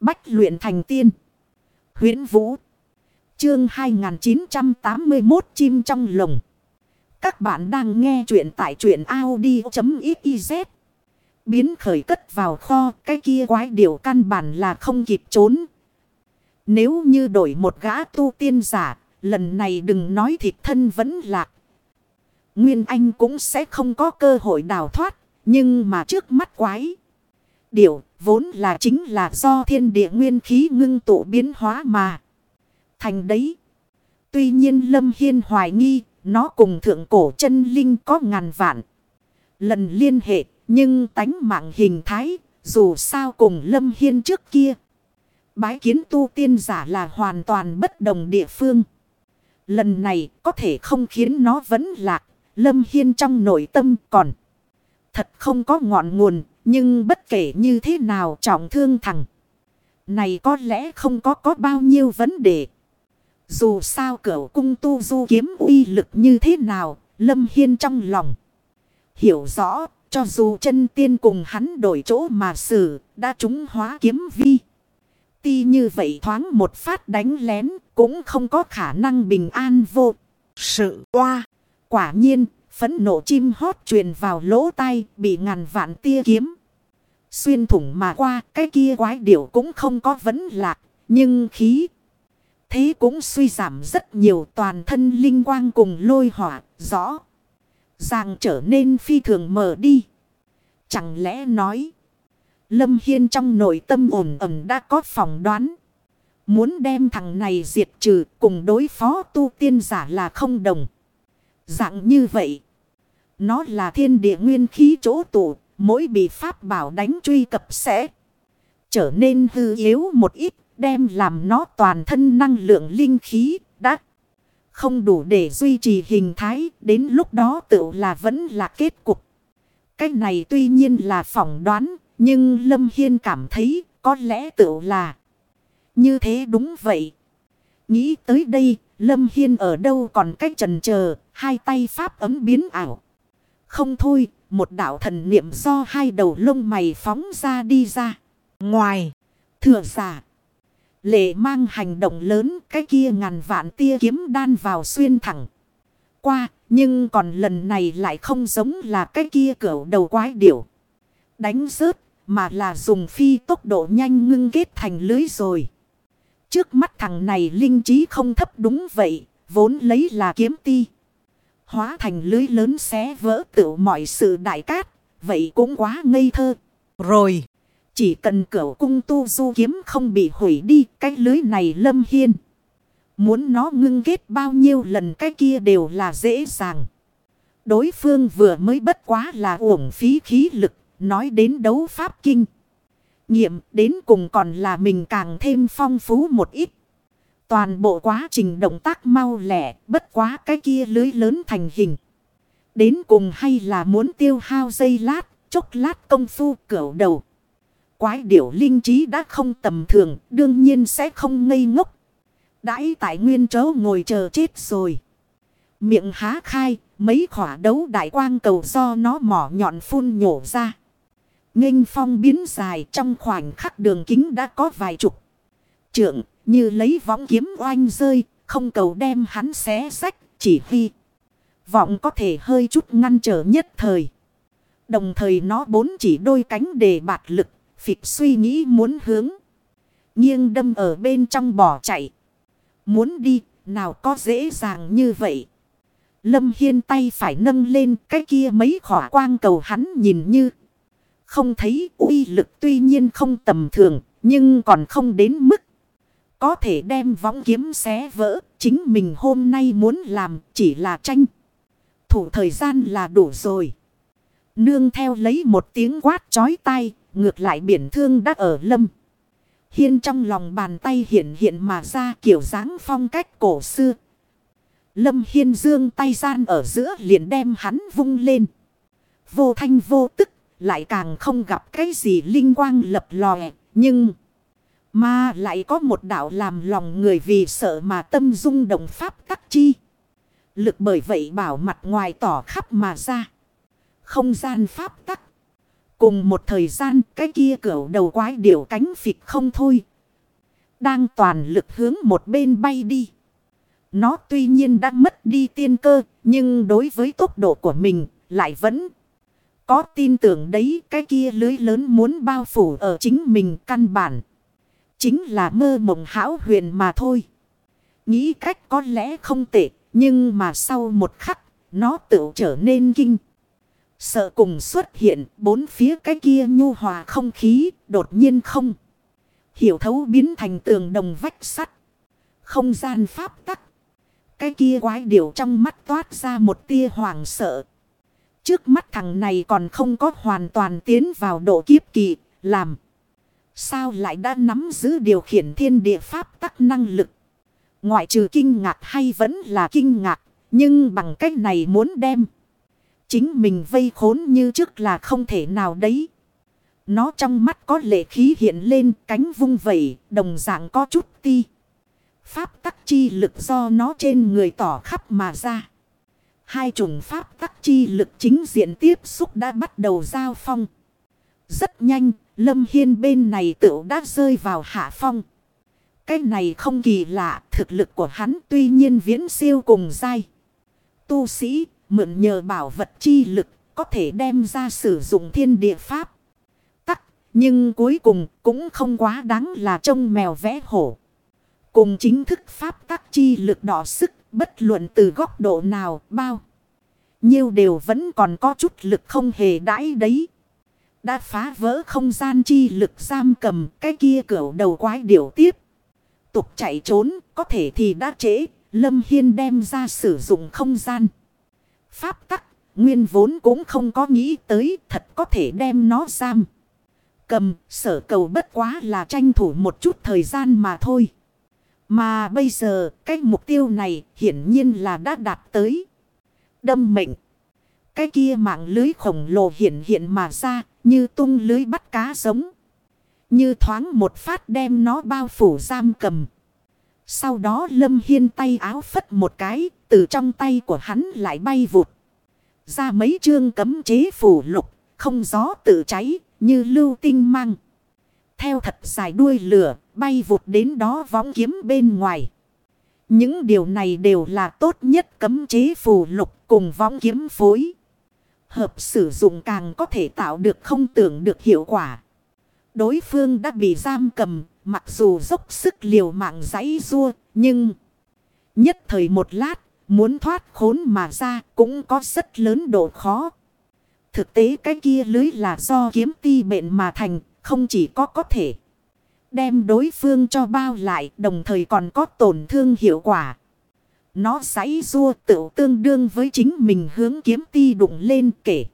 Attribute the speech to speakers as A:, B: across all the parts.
A: Bách luyện thành tiên. huyễn Vũ. Chương 2981 chim trong lồng. Các bạn đang nghe truyện tại truyện Audi.xyz. Biến khởi cất vào kho cái kia quái điều căn bản là không kịp trốn. Nếu như đổi một gã tu tiên giả, lần này đừng nói thịt thân vẫn lạc. Nguyên Anh cũng sẽ không có cơ hội đào thoát, nhưng mà trước mắt quái. Điều vốn là chính là do thiên địa nguyên khí ngưng tụ biến hóa mà. Thành đấy. Tuy nhiên Lâm Hiên hoài nghi, nó cùng thượng cổ chân linh có ngàn vạn. Lần liên hệ, nhưng tánh mạng hình thái, dù sao cùng Lâm Hiên trước kia. Bái kiến tu tiên giả là hoàn toàn bất đồng địa phương. Lần này có thể không khiến nó vẫn lạc. Lâm Hiên trong nội tâm còn. Thật không có ngọn nguồn. Nhưng bất kể như thế nào trọng thương thằng. Này có lẽ không có có bao nhiêu vấn đề. Dù sao cửu cung tu du kiếm uy lực như thế nào. Lâm Hiên trong lòng. Hiểu rõ. Cho dù chân tiên cùng hắn đổi chỗ mà xử. Đã trúng hóa kiếm vi. Ti như vậy thoáng một phát đánh lén cũng không có khả năng bình an vô. Sự qua. Quả nhiên, phấn nộ chim hót truyền vào lỗ tai bị ngàn vạn tia kiếm. Xuyên thủng mà qua, cái kia quái điểu cũng không có vấn lạc. Nhưng khí. Thế cũng suy giảm rất nhiều, toàn thân linh quang cùng lôi hỏa. Rõ. Ràng trở nên phi thường mở đi. Chẳng lẽ nói. Lâm Hiên trong nội tâm ổn ẩm đã có phỏng đoán. Muốn đem thằng này diệt trừ cùng đối phó tu tiên giả là không đồng. Dạng như vậy. Nó là thiên địa nguyên khí chỗ tụ. Mỗi bị pháp bảo đánh truy cập sẽ trở nên hư yếu một ít. Đem làm nó toàn thân năng lượng linh khí đã không đủ để duy trì hình thái. Đến lúc đó tự là vẫn là kết cục. Cách này tuy nhiên là phỏng đoán nhưng Lâm Hiên cảm thấy có lẽ tự là như thế đúng vậy. Nghĩ tới đây, Lâm Hiên ở đâu còn cách trần chờ hai tay pháp ấm biến ảo. Không thôi, một đạo thần niệm do hai đầu lông mày phóng ra đi ra. Ngoài, thừa giả. Lệ mang hành động lớn cái kia ngàn vạn tia kiếm đan vào xuyên thẳng. Qua, nhưng còn lần này lại không giống là cái kia cửa đầu quái điểu. Đánh rớt mà là dùng phi tốc độ nhanh ngưng kết thành lưới rồi. Trước mắt thằng này linh trí không thấp đúng vậy. Vốn lấy là kiếm ti. Hóa thành lưới lớn xé vỡ tự mọi sự đại cát. Vậy cũng quá ngây thơ. Rồi. Chỉ cần cửa cung tu du kiếm không bị hủy đi. Cái lưới này lâm hiên. Muốn nó ngưng kết bao nhiêu lần cái kia đều là dễ dàng. Đối phương vừa mới bất quá là uổng phí khí lực Nói đến đấu pháp kinh. Nghiệm đến cùng còn là mình càng thêm phong phú một ít. Toàn bộ quá trình động tác mau lẻ, bất quá cái kia lưới lớn thành hình. Đến cùng hay là muốn tiêu hao dây lát, chốc lát công phu cửu đầu. Quái điểu linh trí đã không tầm thường, đương nhiên sẽ không ngây ngốc. Đãi tại nguyên chỗ ngồi chờ chết rồi. Miệng há khai, mấy khỏa đấu đại quang cầu do nó mỏ nhọn phun nhổ ra nghênh phong biến dài trong khoảnh khắc đường kính đã có vài chục. Trượng như lấy võng kiếm oanh rơi, không cầu đem hắn xé sách, chỉ huy. Vọng có thể hơi chút ngăn trở nhất thời. Đồng thời nó bốn chỉ đôi cánh để bạt lực, phịch suy nghĩ muốn hướng. Nghiêng đâm ở bên trong bỏ chạy. Muốn đi, nào có dễ dàng như vậy. Lâm Hiên tay phải nâng lên cái kia mấy khỏa quang cầu hắn nhìn như không thấy uy lực tuy nhiên không tầm thường, nhưng còn không đến mức. Có thể đem võng kiếm xé vỡ, chính mình hôm nay muốn làm chỉ là tranh. Thủ thời gian là đủ rồi. Nương theo lấy một tiếng quát chói tai, ngược lại biển thương đã ở lâm. Hiên trong lòng bàn tay hiện hiện mà ra kiểu dáng phong cách cổ xưa. Lâm Hiên dương tay gian ở giữa liền đem hắn vung lên. Vô thanh vô tức lại càng không gặp cái gì linh quang lập lòe. Nhưng mà lại có một đạo làm lòng người vì sợ mà tâm dung đồng pháp tắc chi. Lực bởi vậy bảo mặt ngoài tỏ khắp mà ra. Không gian pháp tắc. Cùng một thời gian, cái kia cửa đầu quái điểu cánh phịch không thôi. Đang toàn lực hướng một bên bay đi. Nó tuy nhiên đã mất đi tiên cơ. Nhưng đối với tốc độ của mình lại vẫn có tin tưởng đấy cái kia lưới lớn muốn bao phủ ở chính mình căn bản. Chính là mơ mộng hão huyền mà thôi. Nghĩ cách có lẽ không tệ. Nhưng mà sau một khắc nó tự trở nên kinh. Sợ cùng xuất hiện bốn phía cái kia nhu hòa không khí đột nhiên không. Hiểu thấu biến thành tường đồng vách sắt. Không gian pháp tắc. Cái kia quái điểu trong mắt toát ra một tia hoàng sợ. Trước mắt thằng này còn không có hoàn toàn tiến vào độ kiếp kỳ, làm. Sao lại đã nắm giữ điều khiển thiên địa pháp tắc năng lực? Ngoại trừ kinh ngạc hay vẫn là kinh ngạc, nhưng bằng cách này muốn đem. Chính mình vây khốn như trước là không thể nào đấy. Nó trong mắt có lệ khí hiện lên cánh vung vẩy, đồng dạng có chút ti. Pháp tắc chi lực do nó trên người tỏ khắp mà ra. Hai chủng pháp tắc chi lực chính diện tiếp xúc đã bắt đầu giao phong. Rất nhanh, Lâm Hiên bên này tựu đã rơi vào hạ phong. Cái này không kỳ lạ, thực lực của hắn tuy nhiên viễn siêu cùng dai. Tu sĩ, mượn nhờ bảo vật chi lực, có thể đem ra sử dụng thiên địa pháp. Tắc, nhưng cuối cùng cũng không quá đáng là trông mèo vẽ hổ. Cùng chính thức pháp tắc chi lực đỏ sức, bất luận từ góc độ nào, bao. Nhiêu đều vẫn còn có chút lực không hề đãi đấy. Đã phá vỡ không gian chi lực giam cầm cái kia cửa đầu quái điểu tiếp. Tục chạy trốn, có thể thì đã trễ. Lâm Hiên đem ra sử dụng không gian. Pháp tắc, nguyên vốn cũng không có nghĩ tới, thật có thể đem nó giam. Cầm, sở cầu bất quá là tranh thủ một chút thời gian mà thôi. Mà bây giờ, cái mục tiêu này hiển nhiên là đã đạt tới. Đâm mệnh. Cái kia mạng lưới khổng lồ hiện hiện mà ra như tung lưới bắt cá giống. Như thoáng một phát đem nó bao phủ giam cầm. Sau đó Lâm Hiên tay áo phất một cái, từ trong tay của hắn lại bay vụt. Ra mấy chương cấm chế phủ lục, không gió tự cháy, như lưu tinh mang. Theo thật dài đuôi lửa, bay vụt đến đó võng kiếm bên ngoài. Những điều này đều là tốt nhất cấm chế phù lục cùng võng kiếm phối. Hợp sử dụng càng có thể tạo được không tưởng được hiệu quả. Đối phương đã bị giam cầm, mặc dù dốc sức liều mạng giấy rua, nhưng... Nhất thời một lát, muốn thoát khốn mà ra cũng có rất lớn độ khó. Thực tế cái kia lưới là do kiếm ti bệnh mà thành, không chỉ có có thể đem đối phương cho bao lại, đồng thời còn có tổn thương hiệu quả. Nó giấy rua tự tương đương với chính mình hướng kiếm ti đụng lên kể.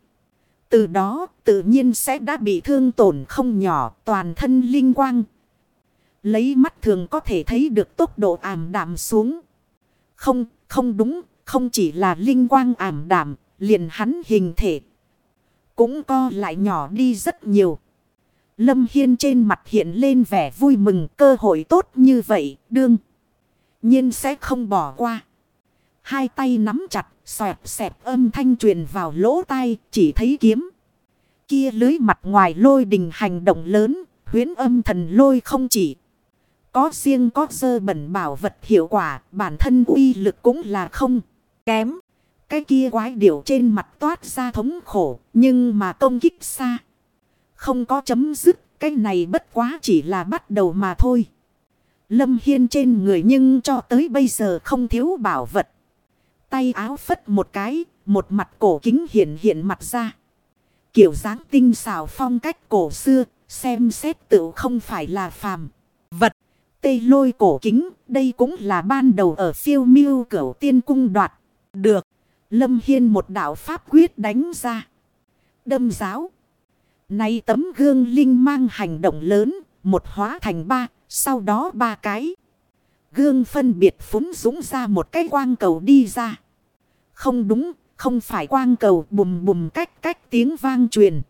A: Từ đó tự nhiên sẽ đã bị thương tổn không nhỏ toàn thân linh quang. Lấy mắt thường có thể thấy được tốc độ ảm đạm xuống. Không, không đúng, không chỉ là linh quang ảm đạm, liền hắn hình thể. Cũng co lại nhỏ đi rất nhiều. Lâm Hiên trên mặt hiện lên vẻ vui mừng cơ hội tốt như vậy, đương nhiên sẽ không bỏ qua. Hai tay nắm chặt, xoẹt xẹp âm thanh truyền vào lỗ tai, chỉ thấy kiếm. Kia lưới mặt ngoài lôi đình hành động lớn, huyến âm thần lôi không chỉ. Có riêng có dơ bẩn bảo vật hiệu quả, bản thân uy lực cũng là không kém. Cái kia quái điểu trên mặt toát ra thống khổ, nhưng mà công kích xa. Không có chấm dứt, cái này bất quá chỉ là bắt đầu mà thôi. Lâm Hiên trên người nhưng cho tới bây giờ không thiếu bảo vật. Tay áo phất một cái, một mặt cổ kính hiện hiện mặt ra. Kiểu dáng tinh xảo phong cách cổ xưa, xem xét tự không phải là phàm. Vật, tây lôi cổ kính, đây cũng là ban đầu ở phiêu miêu cửu tiên cung đoạt. Được, Lâm Hiên một đạo pháp quyết đánh ra. Đâm giáo. Nay tấm gương linh mang hành động lớn, một hóa thành ba, sau đó ba cái. Gương phân biệt phúng dũng ra một cái quang cầu đi ra. Không đúng, không phải quang cầu bùm bùm cách cách tiếng vang truyền.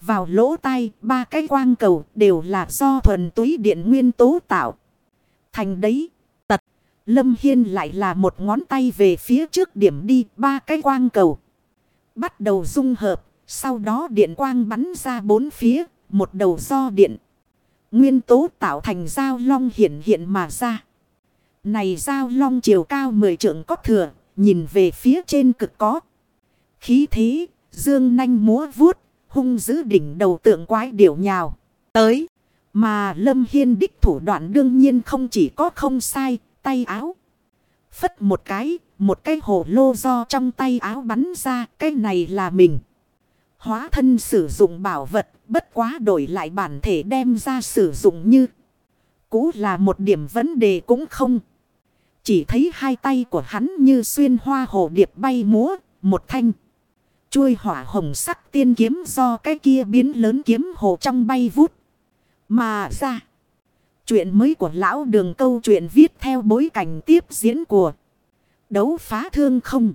A: Vào lỗ tai, ba cái quang cầu đều là do thuần túy điện nguyên tố tạo. Thành đấy, tật, Lâm Hiên lại là một ngón tay về phía trước điểm đi ba cái quang cầu. Bắt đầu dung hợp, Sau đó điện quang bắn ra bốn phía, một đầu do điện. Nguyên tố tạo thành dao long hiện hiện mà ra. Này dao long chiều cao mười trượng có thừa, nhìn về phía trên cực có. Khí thế, dương nanh múa vuốt, hung giữ đỉnh đầu tượng quái điểu nhào. Tới, mà lâm hiên đích thủ đoạn đương nhiên không chỉ có không sai, tay áo. Phất một cái, một cái hồ lô do trong tay áo bắn ra, cái này là mình. Hóa thân sử dụng bảo vật, bất quá đổi lại bản thể đem ra sử dụng như. Cũ là một điểm vấn đề cũng không. Chỉ thấy hai tay của hắn như xuyên hoa hồ điệp bay múa, một thanh. Chuôi hỏa hồng sắc tiên kiếm do cái kia biến lớn kiếm hồ trong bay vút. Mà ra. Chuyện mới của lão đường câu chuyện viết theo bối cảnh tiếp diễn của đấu phá thương không.